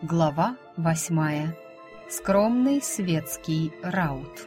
Глава восьмая. Скромный светский раут.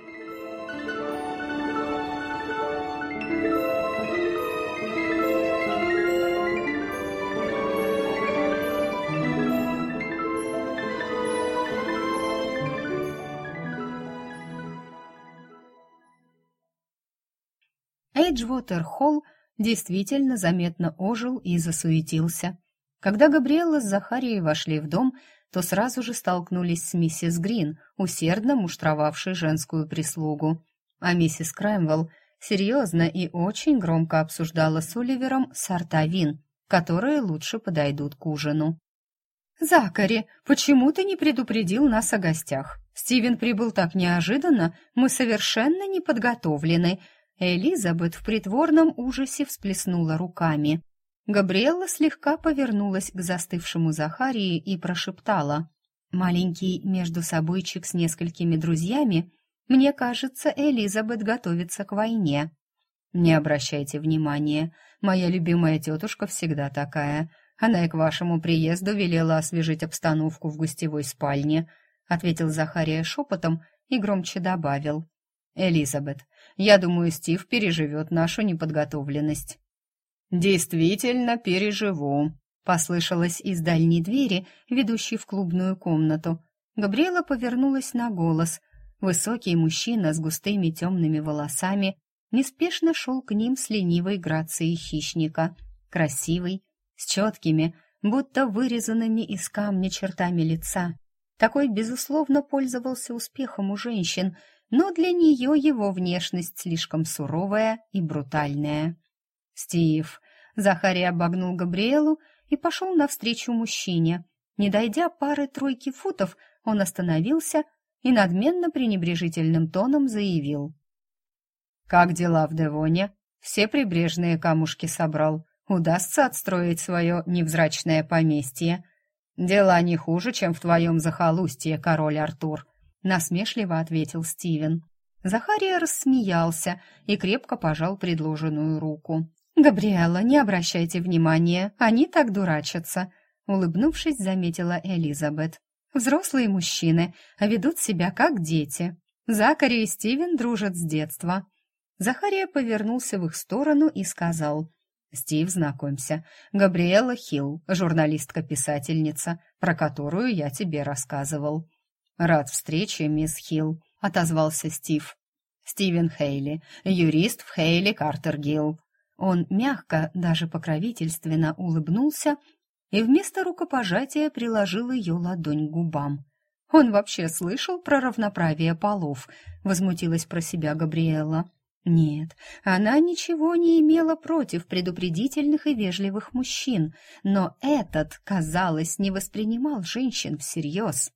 Эйджвотер-Холл действительно заметно ожил и засуетился. Когда Габриэла с Захарией вошли в дом, то сразу же столкнулись с миссис Грин, усердно муштровавшей женскую прислугу. А миссис Краймвелл серьезно и очень громко обсуждала с Оливером сорта вин, которые лучше подойдут к ужину. «Закари, почему ты не предупредил нас о гостях? Стивен прибыл так неожиданно, мы совершенно не подготовлены», Элизабет в притворном ужасе всплеснула руками. Габриэлла слегка повернулась к застывшему Захарии и прошептала. «Маленький между собойчик с несколькими друзьями. Мне кажется, Элизабет готовится к войне». «Не обращайте внимания. Моя любимая тетушка всегда такая. Она и к вашему приезду велела освежить обстановку в гостевой спальне», ответил Захария шепотом и громче добавил. «Элизабет, я думаю, Стив переживет нашу неподготовленность». «Действительно переживу», — послышалось из дальней двери, ведущей в клубную комнату. Габриэла повернулась на голос. Высокий мужчина с густыми темными волосами неспешно шел к ним с ленивой грацией хищника. Красивый, с четкими, будто вырезанными из камня чертами лица. Такой, безусловно, пользовался успехом у женщин — но для нее его внешность слишком суровая и брутальная. «Стив!» Захарий обогнул Габриэлу и пошел навстречу мужчине. Не дойдя пары-тройки футов, он остановился и надменно пренебрежительным тоном заявил. «Как дела в Девоне? Все прибрежные камушки собрал. Удастся отстроить свое невзрачное поместье. Дела не хуже, чем в твоем захолустье, король Артур насмешливо ответил Стивен. Захария рассмеялся и крепко пожал предложенную руку. «Габриэла, не обращайте внимания, они так дурачатся», — улыбнувшись, заметила Элизабет. «Взрослые мужчины, а ведут себя как дети. Закари и Стивен дружат с детства». Захария повернулся в их сторону и сказал. «Стив, знакомься, Габриэла Хилл, журналистка-писательница, про которую я тебе рассказывал. «Рад встрече, мисс Хилл», — отозвался Стив. «Стивен Хейли, юрист в Хейли Картер Гилл». Он мягко, даже покровительственно улыбнулся и вместо рукопожатия приложил ее ладонь к губам. «Он вообще слышал про равноправие полов?» — возмутилась про себя Габриэла. Нет, она ничего не имела против предупредительных и вежливых мужчин, но этот, казалось, не воспринимал женщин всерьез.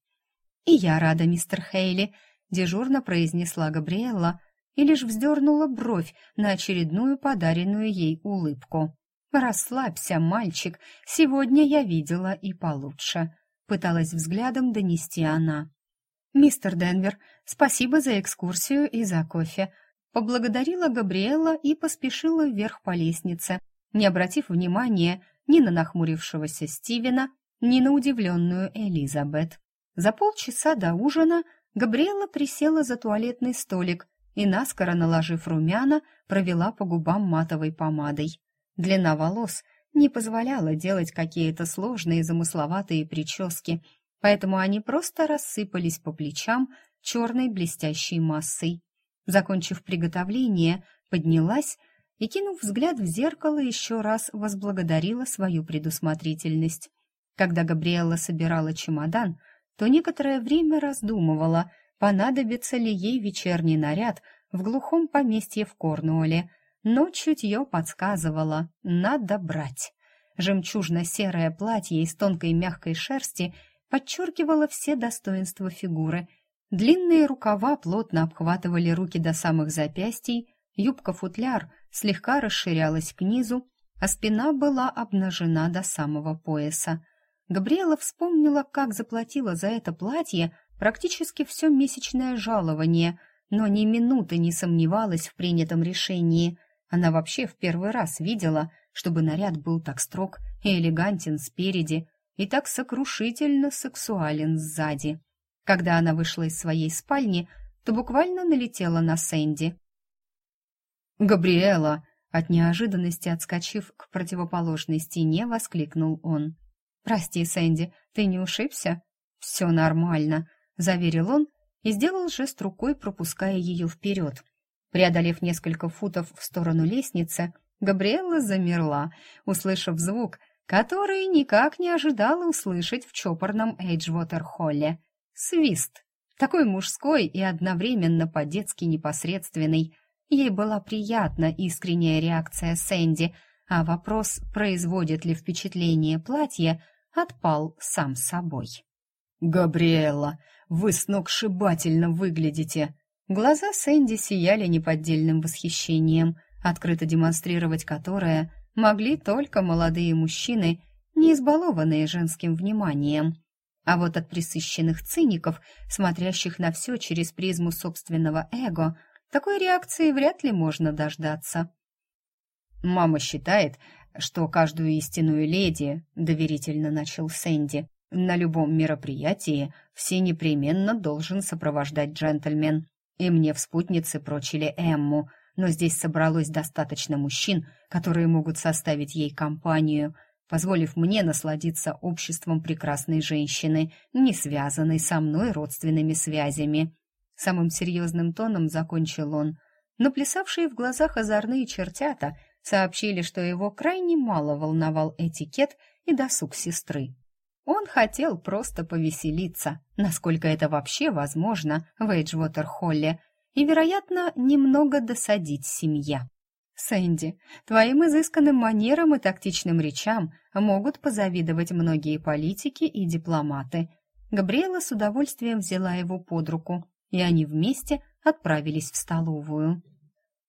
«И я рада, мистер Хейли», — дежурно произнесла Габриэлла и лишь вздернула бровь на очередную подаренную ей улыбку. «Расслабься, мальчик, сегодня я видела и получше», — пыталась взглядом донести она. «Мистер Денвер, спасибо за экскурсию и за кофе», — поблагодарила Габриэла и поспешила вверх по лестнице, не обратив внимания ни на нахмурившегося Стивена, ни на удивленную Элизабет. За полчаса до ужина Габриэла присела за туалетный столик и, наскоро наложив румяна, провела по губам матовой помадой. Длина волос не позволяла делать какие-то сложные замысловатые прически, поэтому они просто рассыпались по плечам черной блестящей массой. Закончив приготовление, поднялась и, кинув взгляд в зеркало, еще раз возблагодарила свою предусмотрительность. Когда Габриэла собирала чемодан, то некоторое время раздумывала, понадобится ли ей вечерний наряд в глухом поместье в Корнуолле, но чутье подсказывало — надо брать. Жемчужно-серое платье из тонкой мягкой шерсти подчеркивало все достоинства фигуры. Длинные рукава плотно обхватывали руки до самых запястий, юбка-футляр слегка расширялась к низу, а спина была обнажена до самого пояса. Габриэла вспомнила, как заплатила за это платье практически все месячное жалование, но ни минуты не сомневалась в принятом решении. Она вообще в первый раз видела, чтобы наряд был так строг и элегантен спереди и так сокрушительно сексуален сзади. Когда она вышла из своей спальни, то буквально налетела на Сэнди. «Габриэла!» От неожиданности отскочив к противоположной стене, воскликнул он. «Прости, Сэнди, ты не ушибся?» «Все нормально», — заверил он и сделал жест рукой, пропуская ее вперед. Преодолев несколько футов в сторону лестницы, Габриэла замерла, услышав звук, который никак не ожидала услышать в чопорном Эйджвотер-холле. Свист. Такой мужской и одновременно по-детски непосредственный — Ей была приятна искренняя реакция Сэнди, а вопрос, производит ли впечатление платье, отпал сам собой. «Габриэла, вы сногсшибательно выглядите!» Глаза Сэнди сияли неподдельным восхищением, открыто демонстрировать которое могли только молодые мужчины, не избалованные женским вниманием. А вот от присыщенных циников, смотрящих на все через призму собственного эго, такой реакции вряд ли можно дождаться. «Мама считает, что каждую истинную леди, — доверительно начал Сэнди, — на любом мероприятии все непременно должен сопровождать джентльмен. И мне в спутнице прочили Эмму, но здесь собралось достаточно мужчин, которые могут составить ей компанию, позволив мне насладиться обществом прекрасной женщины, не связанной со мной родственными связями. Самым серьезным тоном закончил он, но плясавшие в глазах озорные чертята сообщили, что его крайне мало волновал этикет и досуг сестры. Он хотел просто повеселиться, насколько это вообще возможно в Эйджвотер-Холле, и, вероятно, немного досадить семье. «Сэнди, твоим изысканным манерам и тактичным речам могут позавидовать многие политики и дипломаты». Габриэла с удовольствием взяла его под руку, и они вместе отправились в столовую.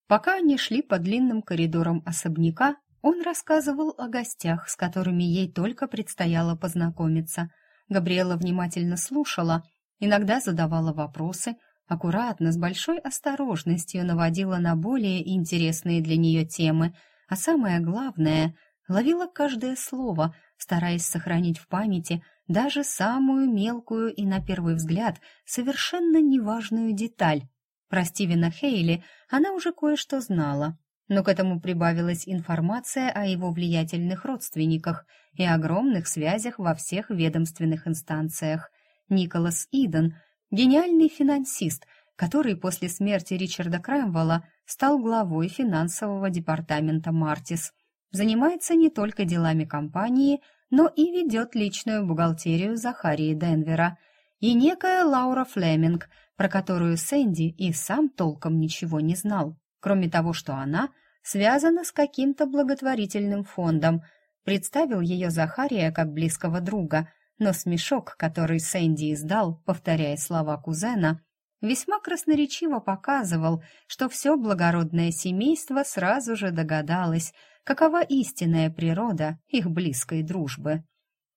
Пока они шли по длинным коридорам особняка, он рассказывал о гостях, с которыми ей только предстояло познакомиться. Габриэла внимательно слушала, иногда задавала вопросы, аккуратно, с большой осторожностью наводила на более интересные для нее темы, а самое главное — ловила каждое слово, стараясь сохранить в памяти даже самую мелкую и, на первый взгляд, совершенно неважную деталь. Про Стивена Хейли она уже кое-что знала, но к этому прибавилась информация о его влиятельных родственниках и огромных связях во всех ведомственных инстанциях. Николас Иден — гениальный финансист, который после смерти Ричарда Крэмвелла стал главой финансового департамента «Мартис», занимается не только делами компании, но и ведет личную бухгалтерию Захарии Денвера, и некая Лаура Флеминг, про которую Сэнди и сам толком ничего не знал, кроме того, что она связана с каким-то благотворительным фондом. Представил ее Захария как близкого друга, но смешок, который Сэнди издал, повторяя слова кузена, весьма красноречиво показывал, что все благородное семейство сразу же догадалось, какова истинная природа их близкой дружбы.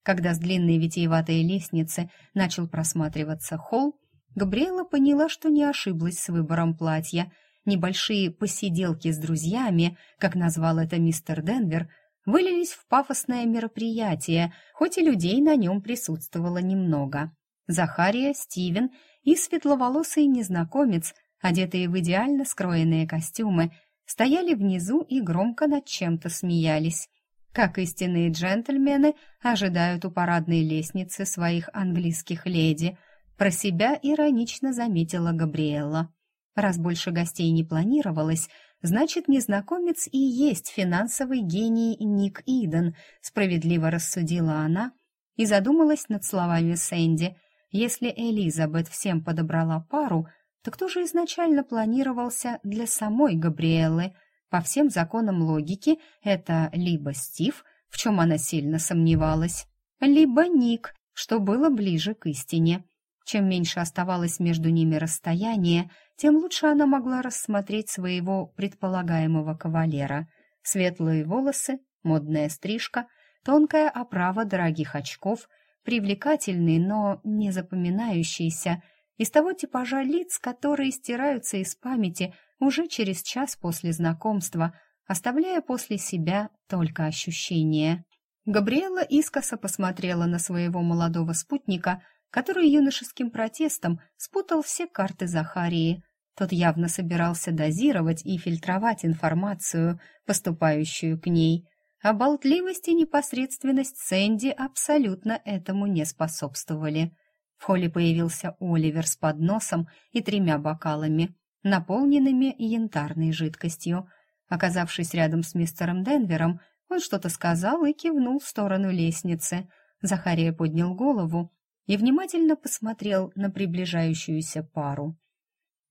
Когда с длинной витиеватой лестницы начал просматриваться холл, Габриэла поняла, что не ошиблась с выбором платья. Небольшие посиделки с друзьями, как назвал это мистер Денвер, вылились в пафосное мероприятие, хоть и людей на нем присутствовало немного. Захария, Стивен и светловолосый незнакомец, одетые в идеально скроенные костюмы, стояли внизу и громко над чем-то смеялись. Как истинные джентльмены ожидают у парадной лестницы своих английских леди, про себя иронично заметила Габриэлла. Раз больше гостей не планировалось, значит, незнакомец и есть финансовый гений Ник Иден, справедливо рассудила она и задумалась над словами Сэнди. Если Элизабет всем подобрала пару, так кто же изначально планировался для самой Габриэлы? По всем законам логики это либо Стив, в чем она сильно сомневалась, либо Ник, что было ближе к истине. Чем меньше оставалось между ними расстояние, тем лучше она могла рассмотреть своего предполагаемого кавалера. Светлые волосы, модная стрижка, тонкая оправа дорогих очков, привлекательный, но не запоминающийся – из того типажа лиц, которые стираются из памяти уже через час после знакомства, оставляя после себя только ощущения. Габриэла искоса посмотрела на своего молодого спутника, который юношеским протестом спутал все карты Захарии. Тот явно собирался дозировать и фильтровать информацию, поступающую к ней, а болтливость и непосредственность Сэнди абсолютно этому не способствовали. В холле появился Оливер с подносом и тремя бокалами, наполненными янтарной жидкостью. Оказавшись рядом с мистером Денвером, он что-то сказал и кивнул в сторону лестницы. Захария поднял голову и внимательно посмотрел на приближающуюся пару.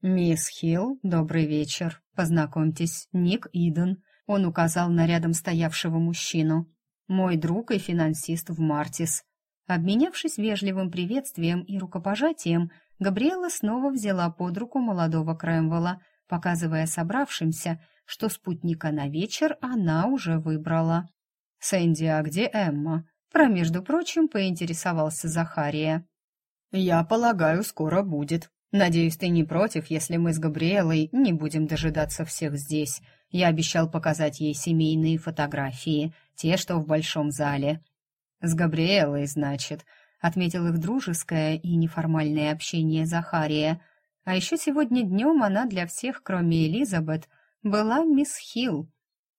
«Мисс Хилл, добрый вечер. Познакомьтесь, Ник Иден», он указал на рядом стоявшего мужчину. «Мой друг и финансист в Мартис». Обменявшись вежливым приветствием и рукопожатием, Габриэла снова взяла под руку молодого Крэмвелла, показывая собравшимся, что спутника на вечер она уже выбрала. «Сэнди, а где Эмма?» Про, между прочим, поинтересовался Захария. «Я полагаю, скоро будет. Надеюсь, ты не против, если мы с Габриэлой не будем дожидаться всех здесь. Я обещал показать ей семейные фотографии, те, что в большом зале. С Габриэлой, значит, отметил их дружеское и неформальное общение Захария. А еще сегодня днем она для всех, кроме Элизабет, была мисс Хилл.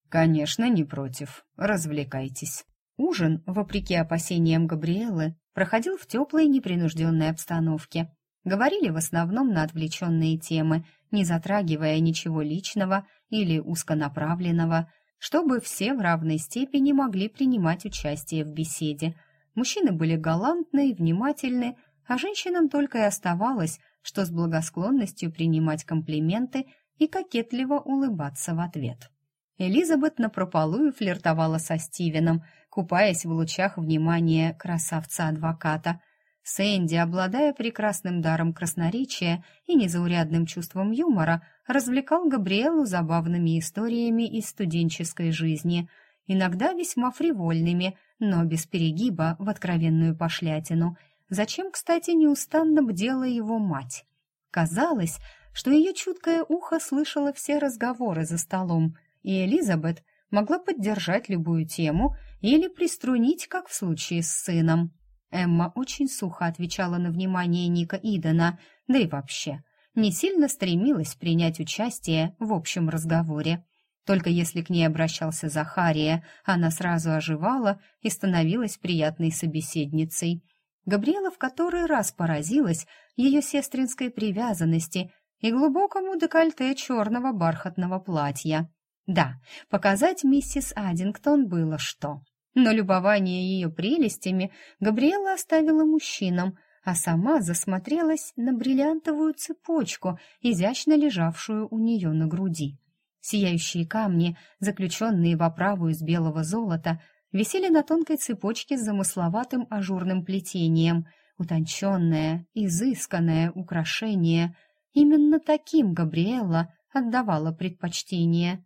Конечно, не против. Развлекайтесь. Ужин, вопреки опасениям Габриэлы, проходил в теплой непринужденной обстановке. Говорили в основном на отвлеченные темы, не затрагивая ничего личного или узконаправленного, чтобы все в равной степени могли принимать участие в беседе. Мужчины были галантны и внимательны, а женщинам только и оставалось, что с благосклонностью принимать комплименты и кокетливо улыбаться в ответ. Элизабет напропалую флиртовала со Стивеном, купаясь в лучах внимания красавца-адвоката – Сэнди, обладая прекрасным даром красноречия и незаурядным чувством юмора, развлекал Габриэлу забавными историями из студенческой жизни, иногда весьма фривольными, но без перегиба в откровенную пошлятину. Зачем, кстати, неустанно бдела его мать? Казалось, что ее чуткое ухо слышало все разговоры за столом, и Элизабет могла поддержать любую тему или приструнить, как в случае с сыном. Эмма очень сухо отвечала на внимание Ника Идена, да и вообще не сильно стремилась принять участие в общем разговоре. Только если к ней обращался Захария, она сразу оживала и становилась приятной собеседницей. Габриэла в который раз поразилась ее сестринской привязанности и глубокому декольте черного бархатного платья. Да, показать миссис Аддингтон было что. Но любование ее прелестями Габриэла оставила мужчинам, а сама засмотрелась на бриллиантовую цепочку, изящно лежавшую у нее на груди. Сияющие камни, заключенные в оправу из белого золота, висели на тонкой цепочке с замысловатым ажурным плетением, утонченное, изысканное украшение. Именно таким Габриэла отдавала предпочтение.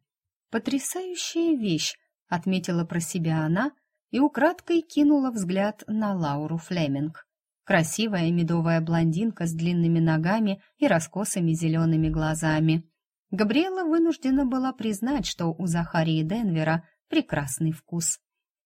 Потрясающая вещь, отметила про себя она и украдкой кинула взгляд на Лауру Флеминг. Красивая медовая блондинка с длинными ногами и раскосыми зелеными глазами. Габриэла вынуждена была признать, что у Захарии Денвера прекрасный вкус.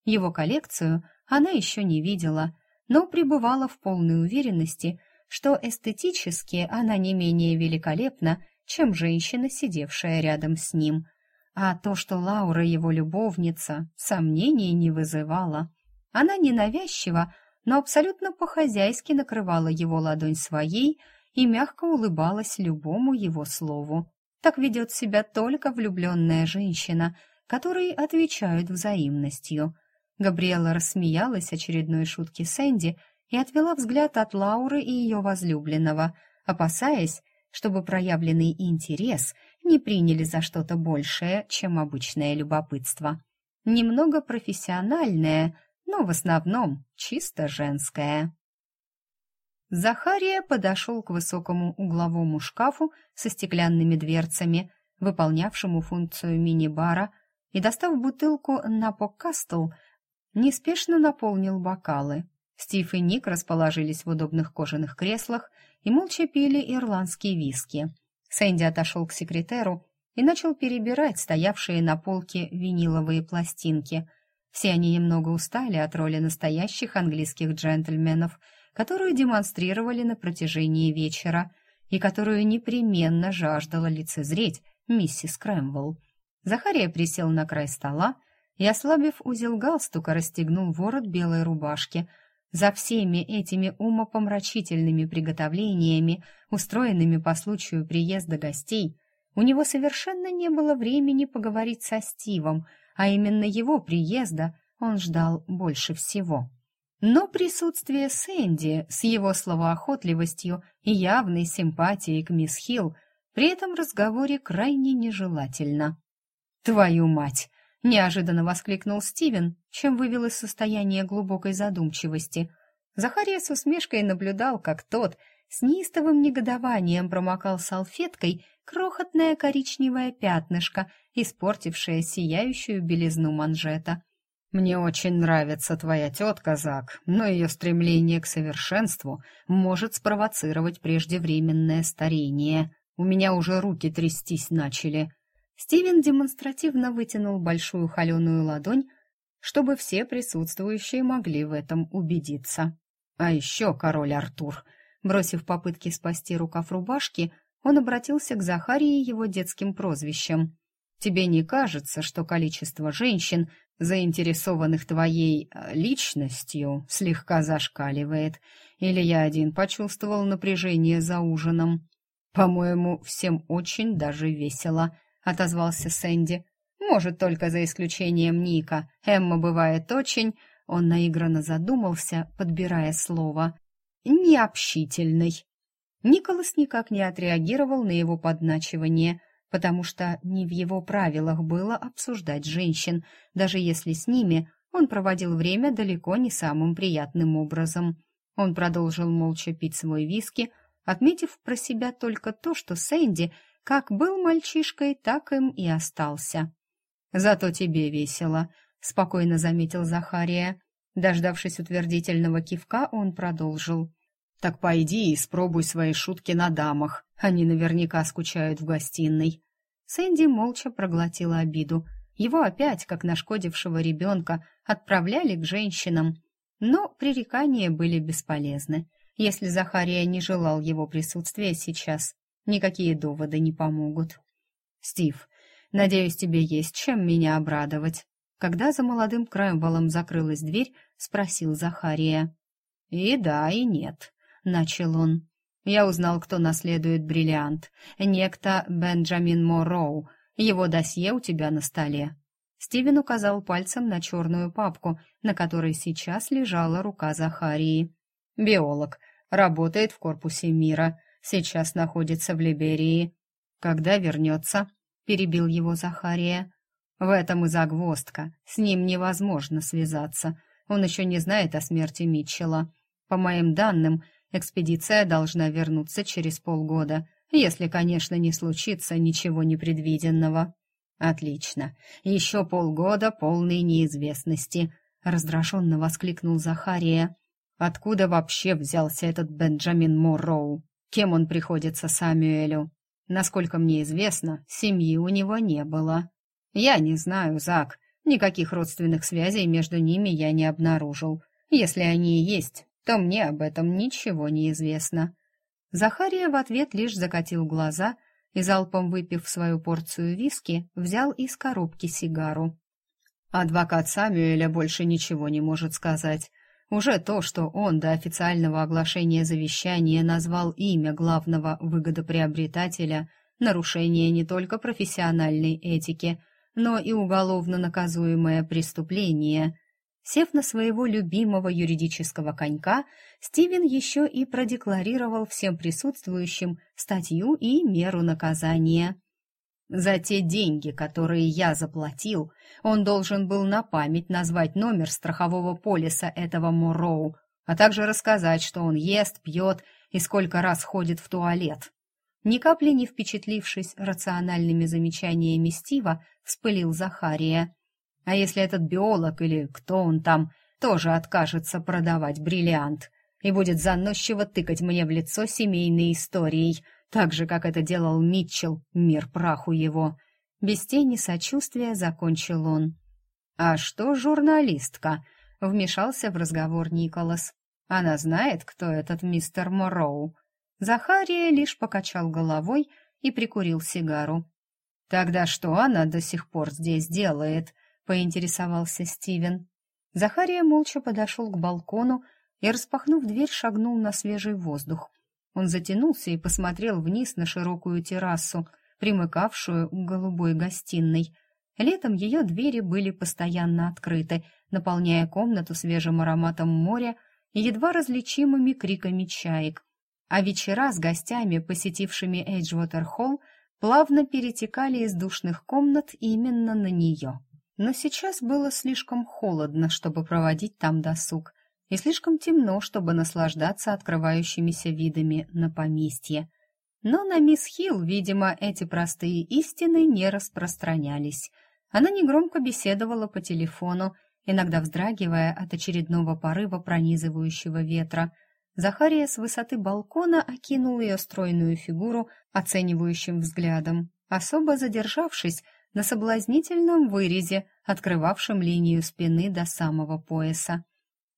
Его коллекцию она еще не видела, но пребывала в полной уверенности, что эстетически она не менее великолепна, чем женщина, сидевшая рядом с ним – а то, что Лаура его любовница, сомнений не вызывало. Она ненавязчиво, но абсолютно по-хозяйски накрывала его ладонь своей и мягко улыбалась любому его слову. Так ведет себя только влюбленная женщина, которой отвечают взаимностью. Габриэла рассмеялась очередной шутке Сэнди и отвела взгляд от Лауры и ее возлюбленного, опасаясь, чтобы проявленный интерес не приняли за что-то большее, чем обычное любопытство. Немного профессиональное, но в основном чисто женское. Захария подошел к высокому угловому шкафу со стеклянными дверцами, выполнявшему функцию мини-бара, и, достав бутылку Напо Кастл, неспешно наполнил бокалы. Стив и Ник расположились в удобных кожаных креслах и молча пили ирландские виски. Сэнди отошел к секретеру и начал перебирать стоявшие на полке виниловые пластинки. Все они немного устали от роли настоящих английских джентльменов, которую демонстрировали на протяжении вечера и которую непременно жаждала лицезреть миссис Крэмвелл. Захария присел на край стола и, ослабив узел галстука, расстегнул ворот белой рубашки. За всеми этими умопомрачительными приготовлениями, устроенными по случаю приезда гостей, у него совершенно не было времени поговорить со Стивом, а именно его приезда он ждал больше всего. Но присутствие Сэнди с его словоохотливостью и явной симпатией к мисс Хилл при этом разговоре крайне нежелательно. «Твою мать!» — неожиданно воскликнул Стивен, чем вывел из состояния глубокой задумчивости. Захария с усмешкой наблюдал, как тот с неистовым негодованием промокал салфеткой крохотное коричневое пятнышко, испортившее сияющую белизну манжета. «Мне очень нравится твоя тетка, Зак, но ее стремление к совершенству может спровоцировать преждевременное старение. У меня уже руки трястись начали». Стивен демонстративно вытянул большую холеную ладонь, чтобы все присутствующие могли в этом убедиться. А еще король Артур, бросив попытки спасти рукав рубашки, он обратился к Захарии его детским прозвищем. «Тебе не кажется, что количество женщин, заинтересованных твоей э, личностью, слегка зашкаливает? Или я один почувствовал напряжение за ужином? По-моему, всем очень даже весело», — отозвался Сэнди. «Может, только за исключением Ника. Эмма бывает очень...» Он наигранно задумался, подбирая слово. «Необщительный». Николас никак не отреагировал на его подначивание, потому что не в его правилах было обсуждать женщин, даже если с ними он проводил время далеко не самым приятным образом. Он продолжил молча пить свой виски, отметив про себя только то, что Сэнди как был мальчишкой, так им и остался. «Зато тебе весело», — спокойно заметил Захария. Дождавшись утвердительного кивка, он продолжил. Так пойди и спробуй свои шутки на дамах. Они наверняка скучают в гостиной. Сэнди молча проглотила обиду. Его опять, как нашкодившего ребенка, отправляли к женщинам. Но пререкания были бесполезны. Если Захария не желал его присутствия сейчас, никакие доводы не помогут. «Стив, надеюсь, тебе есть чем меня обрадовать». Когда за молодым Крэмвеллом закрылась дверь, спросил Захария. «И да, и нет», — начал он. «Я узнал, кто наследует бриллиант. Некто Бенджамин Морроу. Его досье у тебя на столе». Стивен указал пальцем на черную папку, на которой сейчас лежала рука Захарии. «Биолог. Работает в корпусе мира. Сейчас находится в Либерии. Когда вернется?» — перебил его Захария. «В этом и загвоздка. С ним невозможно связаться. Он еще не знает о смерти Митчелла. По моим данным, Экспедиция должна вернуться через полгода, если, конечно, не случится ничего непредвиденного. Отлично. Еще полгода полной неизвестности, раздраженно воскликнул Захария. Откуда вообще взялся этот Бенджамин Морроу? Кем он приходится Самюэлю? Насколько мне известно, семьи у него не было. Я не знаю, Зак. Никаких родственных связей между ними я не обнаружил. Если они и есть, то мне об этом ничего не известно». Захария в ответ лишь закатил глаза и, залпом выпив свою порцию виски, взял из коробки сигару. Адвокат Самюэля больше ничего не может сказать. Уже то, что он до официального оглашения завещания назвал имя главного выгодоприобретателя, нарушение не только профессиональной этики, но и уголовно наказуемое преступление – Сев на своего любимого юридического конька, Стивен еще и продекларировал всем присутствующим статью и меру наказания. За те деньги, которые я заплатил, он должен был на память назвать номер страхового полиса этого Морроу, а также рассказать, что он ест, пьет и сколько раз ходит в туалет. Ни капли не впечатлившись рациональными замечаниями Стива, вспылил Захария. А если этот биолог или кто он там тоже откажется продавать бриллиант и будет заносчиво тыкать мне в лицо семейной историей, так же, как это делал Митчелл, мир праху его. Без тени сочувствия закончил он. «А что журналистка?» — вмешался в разговор Николас. «Она знает, кто этот мистер Морроу». Захария лишь покачал головой и прикурил сигару. «Тогда что она до сих пор здесь делает?» — поинтересовался Стивен. Захария молча подошел к балкону и, распахнув дверь, шагнул на свежий воздух. Он затянулся и посмотрел вниз на широкую террасу, примыкавшую к голубой гостиной. Летом ее двери были постоянно открыты, наполняя комнату свежим ароматом моря и едва различимыми криками чаек. А вечера с гостями, посетившими Эйджвотер-холл, плавно перетекали из душных комнат именно на нее. Но сейчас было слишком холодно, чтобы проводить там досуг, и слишком темно, чтобы наслаждаться открывающимися видами на поместье. Но на мисс Хилл, видимо, эти простые истины не распространялись. Она негромко беседовала по телефону, иногда вздрагивая от очередного порыва пронизывающего ветра. Захария с высоты балкона окинул ее стройную фигуру оценивающим взглядом, особо задержавшись на соблазнительном вырезе, открывавшем линию спины до самого пояса.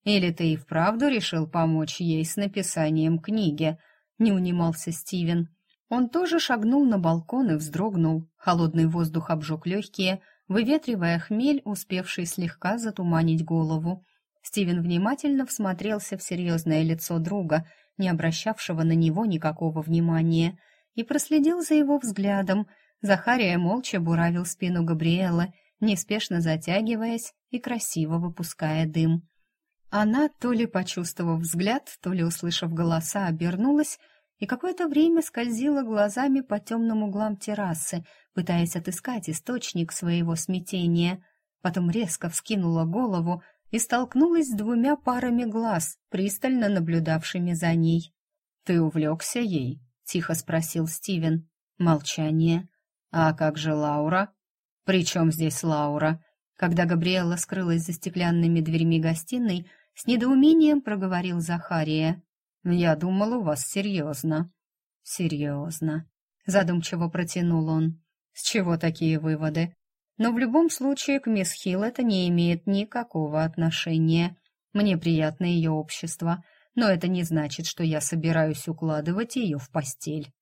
«Или ты и вправду решил помочь ей с написанием книги?» — не унимался Стивен. Он тоже шагнул на балкон и вздрогнул. Холодный воздух обжег легкие, выветривая хмель, успевший слегка затуманить голову. Стивен внимательно всмотрелся в серьезное лицо друга, не обращавшего на него никакого внимания, и проследил за его взглядом. Захария молча буравил спину Габриэлы, неспешно затягиваясь и красиво выпуская дым. Она, то ли почувствовав взгляд, то ли услышав голоса, обернулась и какое-то время скользила глазами по темным углам террасы, пытаясь отыскать источник своего смятения. Потом резко вскинула голову и столкнулась с двумя парами глаз, пристально наблюдавшими за ней. «Ты увлекся ей?» — тихо спросил Стивен. Молчание. «А как же Лаура?» «При чем здесь Лаура?» Когда Габриэла скрылась за стеклянными дверьми гостиной, с недоумением проговорил Захария. «Я думал, у вас серьезно». «Серьезно», — задумчиво протянул он. «С чего такие выводы? Но в любом случае к мисс Хилл это не имеет никакого отношения. Мне приятно ее общество, но это не значит, что я собираюсь укладывать ее в постель».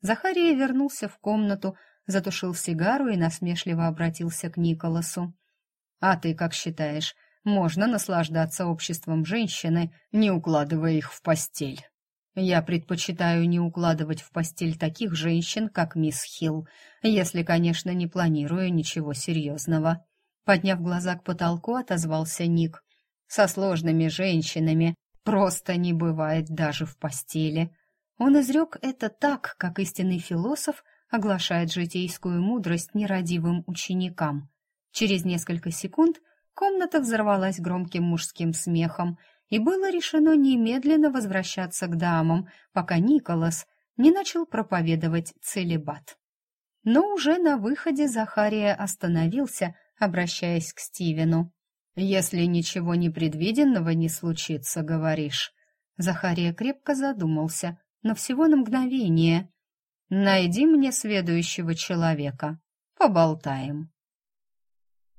Захария вернулся в комнату, затушил сигару и насмешливо обратился к Николасу. «А ты как считаешь, можно наслаждаться обществом женщины, не укладывая их в постель. Я предпочитаю не укладывать в постель таких женщин, как мисс Хилл, если, конечно, не планирую ничего серьезного. Подняв глаза к потолку, отозвался Ник. Со сложными женщинами просто не бывает даже в постели. Он изрек это так, как истинный философ оглашает житейскую мудрость нерадивым ученикам. Через несколько секунд Комната взорвалась громким мужским смехом, и было решено немедленно возвращаться к дамам, пока Николас не начал проповедовать целебат. Но уже на выходе Захария остановился, обращаясь к Стивену. «Если ничего непредвиденного не случится, говоришь». Захария крепко задумался, но всего на мгновение. «Найди мне следующего человека. Поболтаем».